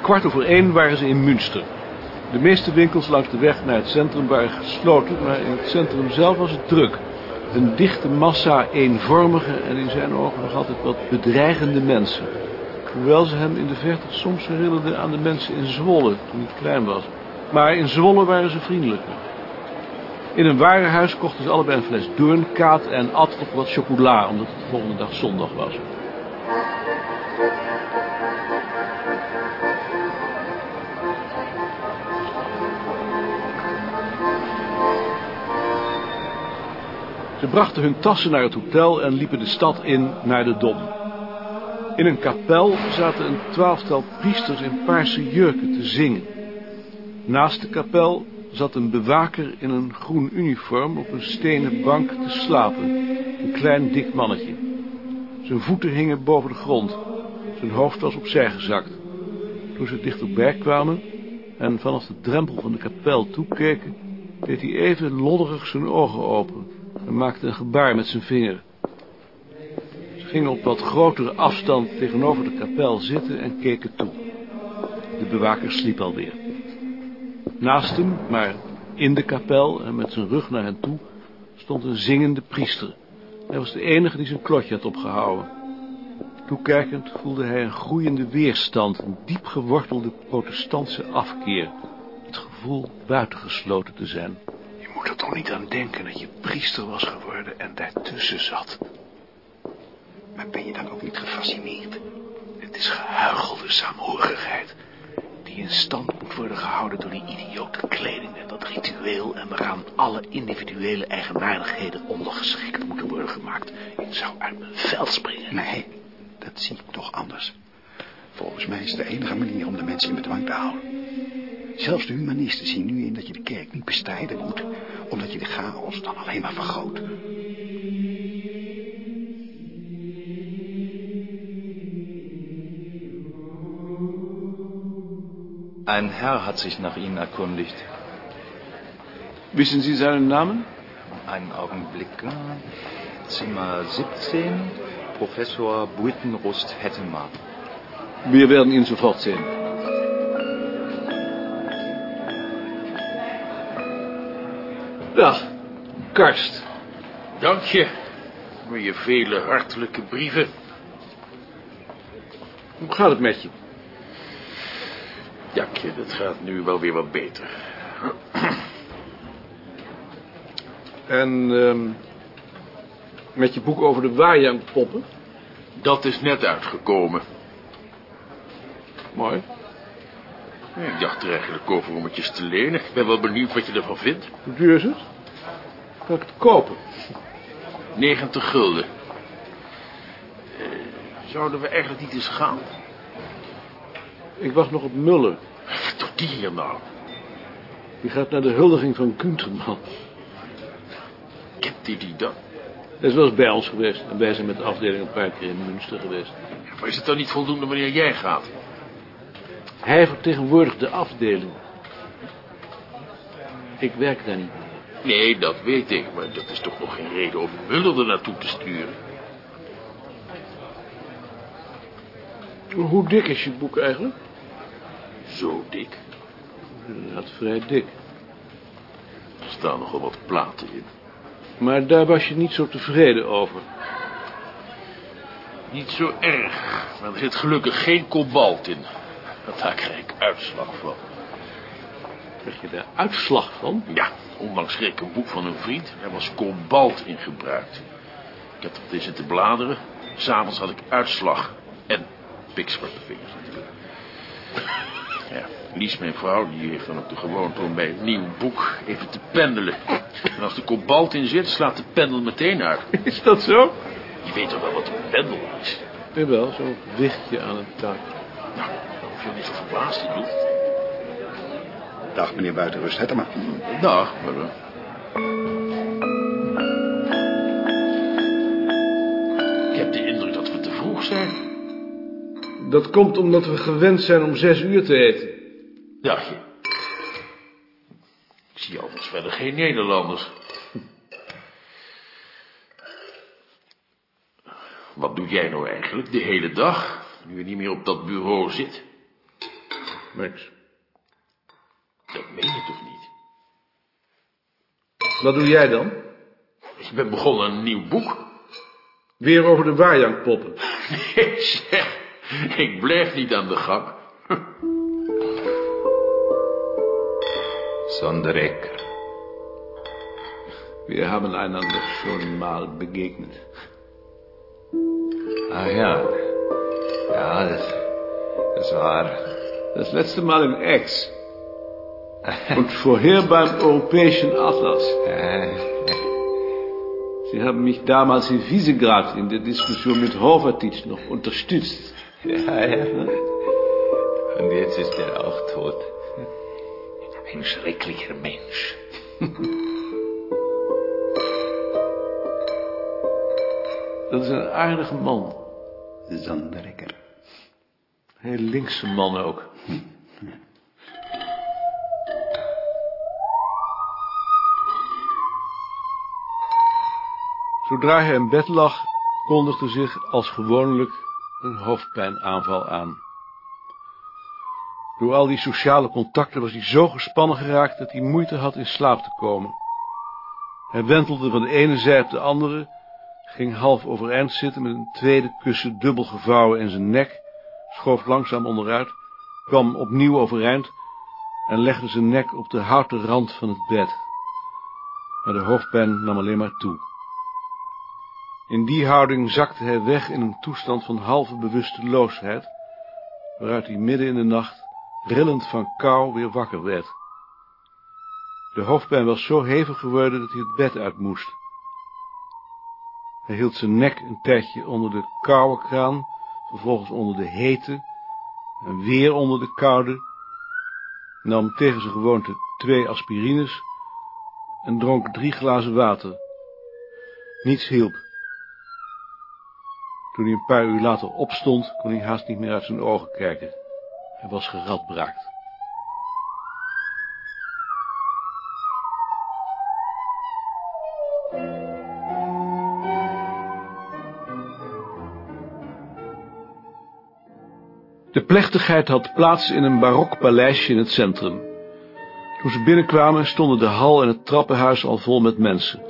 Kwart over één waren ze in Münster. De meeste winkels langs de weg naar het centrum waren gesloten, maar in het centrum zelf was het druk. Een dichte massa eenvormige en in zijn ogen nog altijd wat bedreigende mensen. Hoewel ze hem in de verte soms herinnerden aan de mensen in Zwolle toen hij klein was. Maar in Zwolle waren ze vriendelijker. In een warenhuis kochten ze allebei een fles doornkaat en aten nog wat chocola, omdat het de volgende dag zondag was. Ze brachten hun tassen naar het hotel en liepen de stad in naar de Dom. In een kapel zaten een twaalftal priesters in paarse jurken te zingen. Naast de kapel zat een bewaker in een groen uniform op een stenen bank te slapen. Een klein dik mannetje. Zijn voeten hingen boven de grond. Zijn hoofd was opzij gezakt. Toen ze dichterbij kwamen en vanaf de drempel van de kapel toekeken, deed hij even lodderig zijn ogen open en maakte een gebaar met zijn vinger. Ze gingen op wat grotere afstand tegenover de kapel zitten en keken toe. De bewaker sliep alweer. Naast hem, maar in de kapel en met zijn rug naar hen toe, stond een zingende priester. Hij was de enige die zijn klotje had opgehouden. Toekijkend voelde hij een groeiende weerstand, een diep gewortelde protestantse afkeer. Het gevoel buitengesloten te zijn. Moet er toch niet aan denken dat je priester was geworden en daartussen zat. Maar ben je dan ook niet gefascineerd? Het is gehuichelde saamhorigheid die in stand moet worden gehouden door die idiote kleding en dat ritueel en waaraan alle individuele eigenaardigheden ondergeschikt moeten worden gemaakt. Ik zou uit mijn veld springen. Nee, dat zie ik toch anders. Volgens mij is de enige manier om de mensen in bedwang te houden. Zelfs de humanisten zien nu in dat je de kerk niet bestrijden moet, omdat je de chaos dan alleen maar vergroot. Ein Herr hat sich nach Ihnen erkundigt. Wissen Sie seinen Namen? Einen Augenblick. Zimmer 17, Professor Buitenrust Hettemar. Wir werden ihn sofort sehen. Dag, Karst. Dank je voor je vele hartelijke brieven. Hoe gaat het met je? Jakje, dat gaat nu wel weer wat beter. En ehm, met je boek over de Wajang-poppen? Dat is net uitgekomen. Mooi. Ik dacht er eigenlijk over om het je te lenen. Ik ben wel benieuwd wat je ervan vindt. Hoe duur is het? Kan ik het kopen? 90 gulden. Eh, zouden we eigenlijk niet eens gaan? Ik wacht nog op Muller. Wat doet die hier nou? Die gaat naar de huldiging van Kunterman. Kent die die dan? Hij is wel eens bij ons geweest. En wij zijn met de afdeling een paar keer in Münster geweest. Ja, maar is het dan niet voldoende wanneer jij gaat? Hij vertegenwoordigt de afdeling. Ik werk daar niet meer. Nee, dat weet ik, maar dat is toch nog geen reden om Muller er naartoe te sturen. Hoe dik is je boek eigenlijk? Zo dik. Inderdaad, vrij dik. Er staan nogal wat platen in. Maar daar was je niet zo tevreden over. Niet zo erg, maar er zit gelukkig geen kobalt in. Daar krijg ik uitslag van. Krijg je daar uitslag van? Ja, onlangs kreeg ik een boek van een vriend. Er was kobalt in gebruikt. Ik heb eens zitten bladeren. S'avonds had ik uitslag. En pikzwarte vingers natuurlijk. Ja, Lies, mijn vrouw, die heeft dan ook de gewoonte om bij een nieuw boek even te pendelen. En als er kobalt in zit, slaat de pendel meteen uit. Is dat zo? Je weet toch wel wat een pendel is? Jawel, zo'n wichtje aan het touw. Nou, je niet zo verbaasd. Dag, meneer Buitenrust Hettema. Dag, maar... eh, Ik heb de indruk dat we te vroeg zijn. Dat komt omdat we gewend zijn om zes uur te eten. Dacht je? Ik zie alvast verder geen Nederlanders. Wat doe jij nou eigenlijk de hele dag, nu je niet meer op dat bureau zit? Niks. Dat meen je toch niet? Wat doe jij dan? Ik ben begonnen aan een nieuw boek. Weer over de waarjangpoppen. Nee, zeg. Ik blijf niet aan de gang. Sonderecker. Wir haben einander schon mal begegnet. Ah ja. Ja, das, das war... Das letzte Mal in Aix. Und vorher beim Europäischen Atlas. Sie haben mich damals in Visegrad in der Diskussion mit Horvatitsch noch unterstützt. ja, ja. Und jetzt ist er auch tot. Ein schrecklicher Mensch. Dat is een aardige man. Zanderekker. Heel linkse man ook. Zodra hij in bed lag, kondigde zich als gewoonlijk een hoofdpijnaanval aan. Door al die sociale contacten was hij zo gespannen geraakt dat hij moeite had in slaap te komen. Hij wentelde van de ene zij op de andere, ging half overeind zitten met een tweede kussen dubbel gevouwen in zijn nek, schoof langzaam onderuit, kwam opnieuw overeind en legde zijn nek op de houten rand van het bed. Maar de hoofdpijn nam alleen maar toe. In die houding zakte hij weg in een toestand van halve bewusteloosheid, waaruit hij midden in de nacht, rillend van kou, weer wakker werd. De hoofdpijn was zo hevig geworden dat hij het bed uit moest. Hij hield zijn nek een tijdje onder de koude kraan, vervolgens onder de hete, en weer onder de koude, nam tegen zijn gewoonte twee aspirines en dronk drie glazen water. Niets hielp. Toen hij een paar uur later opstond, kon hij haast niet meer uit zijn ogen kijken. Hij was geradbraakt. De plechtigheid had plaats in een barok paleisje in het centrum. Toen ze binnenkwamen stonden de hal en het trappenhuis al vol met mensen.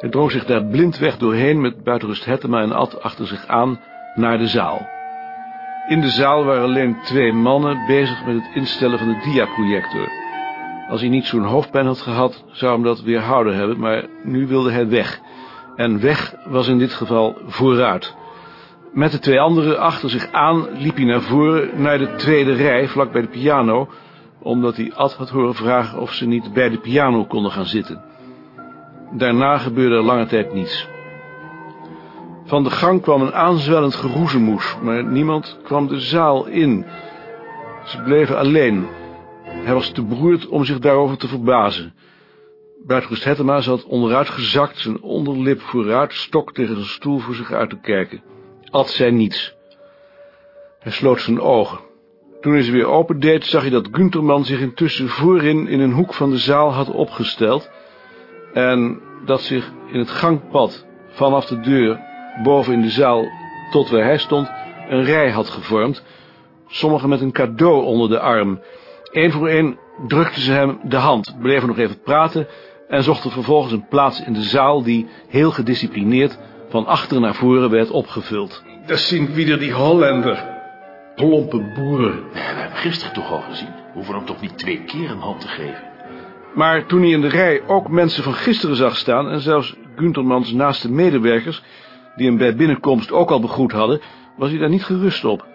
Hij droog zich daar blindweg doorheen met buitenrust Hettema en Ad achter zich aan naar de zaal. In de zaal waren alleen twee mannen bezig met het instellen van de diaprojector. Als hij niet zo'n hoofdpijn had gehad, zou hem dat weerhouden hebben, maar nu wilde hij weg. En weg was in dit geval vooruit. Met de twee anderen achter zich aan liep hij naar voren, naar de tweede rij, vlak bij de piano, omdat hij Ad had horen vragen of ze niet bij de piano konden gaan zitten. Daarna gebeurde er lange tijd niets. Van de gang kwam een aanzwellend geroezemoes, maar niemand kwam de zaal in. Ze bleven alleen. Hij was te beroerd om zich daarover te verbazen. Buitenrust Hettema zat onderuit gezakt, zijn onderlip vooruit, stok tegen zijn stoel voor zich uit te kijken. Ad zei niets. Hij sloot zijn ogen. Toen hij ze weer opendeed, zag hij dat Gunterman zich intussen voorin in een hoek van de zaal had opgesteld en dat zich in het gangpad vanaf de deur boven in de zaal tot waar hij stond een rij had gevormd, sommigen met een cadeau onder de arm. Eén voor één drukten ze hem de hand, bleven nog even praten en zochten vervolgens een plaats in de zaal die heel gedisciplineerd van achter naar voren werd opgevuld. Dat zien wieder die Hollander. Plompe boeren. We hebben hem gisteren toch al gezien. We hoeven hem toch niet twee keer een hand te geven. Maar toen hij in de rij ook mensen van gisteren zag staan en zelfs Guntermans naaste medewerkers, die hem bij binnenkomst ook al begroet hadden, was hij daar niet gerust op.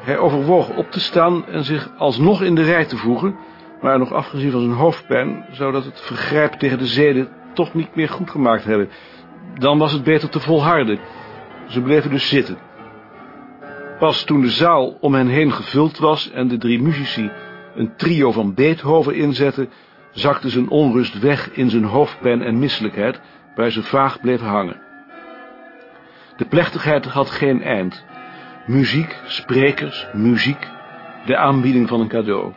Hij overwoog op te staan en zich alsnog in de rij te voegen, maar nog afgezien van zijn hoofdpijn zou dat het vergrijp tegen de zeden toch niet meer goed gemaakt hebben. Dan was het beter te volharden. Ze bleven dus zitten. Pas toen de zaal om hen heen gevuld was en de drie muzici een trio van Beethoven inzetten, zakte zijn onrust weg in zijn hoofdpijn en misselijkheid, waar ze vaag bleef hangen. De plechtigheid had geen eind. Muziek, sprekers, muziek, de aanbieding van een cadeau.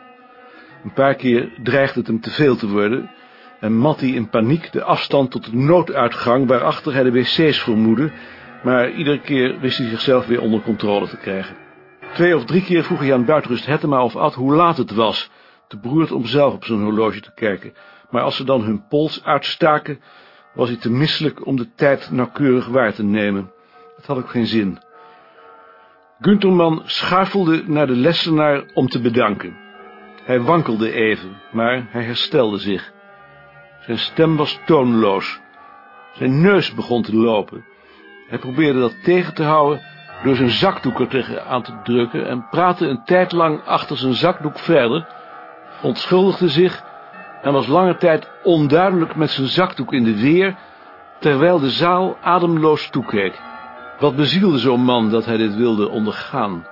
Een paar keer dreigde het hem te veel te worden en mat hij in paniek de afstand tot de nooduitgang waarachter hij de wc's vermoedde, maar iedere keer wist hij zichzelf weer onder controle te krijgen. Twee of drie keer vroeg hij aan Buitenrust Hettema of Ad hoe laat het was, te beroerd om zelf op zijn horloge te kijken. Maar als ze dan hun pols uitstaken, was hij te misselijk om de tijd nauwkeurig waar te nemen. Het had ook geen zin. Gunterman schuifelde naar de lessenaar om te bedanken. Hij wankelde even, maar hij herstelde zich. Zijn stem was toonloos. Zijn neus begon te lopen. Hij probeerde dat tegen te houden door zijn zakdoek er tegen aan te drukken en praatte een tijd lang achter zijn zakdoek verder, onschuldigde zich en was lange tijd onduidelijk met zijn zakdoek in de weer, terwijl de zaal ademloos toekeek. Wat bezielde zo'n man dat hij dit wilde ondergaan?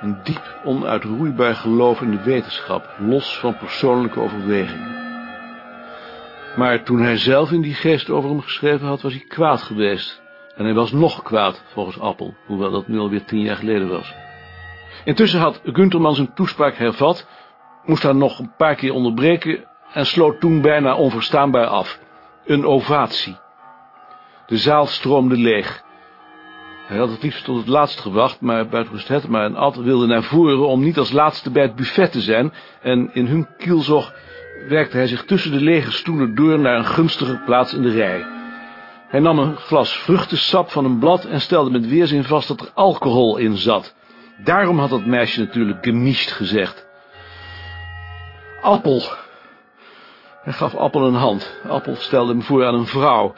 Een diep onuitroeibaar geloof in de wetenschap, los van persoonlijke overwegingen. Maar toen hij zelf in die geest over hem geschreven had, was hij kwaad geweest. En hij was nog kwaad, volgens Appel, hoewel dat nu alweer tien jaar geleden was. Intussen had Gunterman zijn toespraak hervat, moest haar nog een paar keer onderbreken en sloot toen bijna onverstaanbaar af. Een ovatie. De zaal stroomde leeg. Hij had het liefst tot het laatst gewacht, maar buitenrust Hettema en Ad wilden naar voren om niet als laatste bij het buffet te zijn, en in hun kielzog werkte hij zich tussen de lege stoelen door naar een gunstige plaats in de rij. Hij nam een glas vruchtensap van een blad en stelde met weerzin vast dat er alcohol in zat. Daarom had dat meisje natuurlijk gemischt gezegd. Appel. Hij gaf Appel een hand. Appel stelde hem voor aan een vrouw.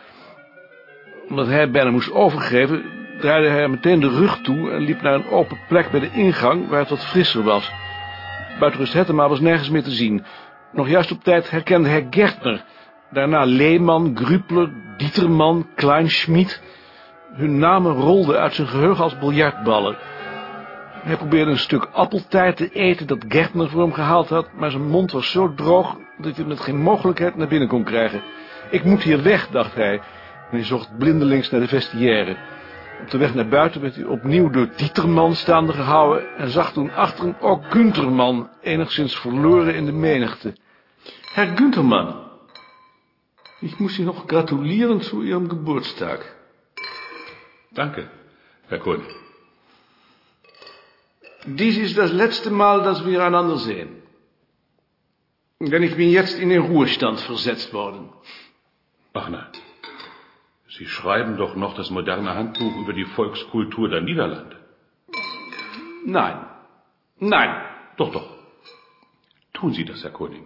Omdat hij bijna moest overgeven, draaide hij meteen de rug toe en liep naar een open plek bij de ingang waar het wat frisser was. Buitenrust Hettema was nergens meer te zien. Nog juist op tijd herkende hij Gertner. Daarna Leeman, Grupler, Dieterman, Kleinschmidt. Hun namen rolden uit zijn geheugen als biljartballen. Hij probeerde een stuk appeltaart te eten dat Gertner voor hem gehaald had, maar zijn mond was zo droog dat hij met geen mogelijkheid naar binnen kon krijgen. Ik moet hier weg, dacht hij, en hij zocht blindelings naar de vestiaire. Op de weg naar buiten werd hij opnieuw door Dieterman staande gehouden en zag toen achter hem ook Gunterman, enigszins verloren in de menigte. Herr Gunterman, ich muss Sie noch gratulieren zu Ihrem Geburtstag. Danke, Herr König. Dies ist das letzte Mal, dass wir einander sehen. Denn ich bin jetzt in den Ruhestand versetzt worden. Ach nein. Sie schreiben doch noch das moderne Handbuch über die Volkskultur der Niederlande. Nein. Nein. Doch, doch. Tun Sie das, Herr König.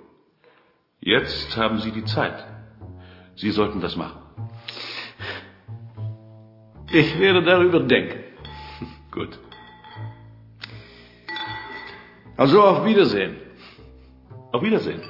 Jetzt haben Sie die Zeit. Sie sollten das machen. Ich werde darüber denken. Gut. Also auf Wiedersehen. Auf Wiedersehen.